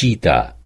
cheetah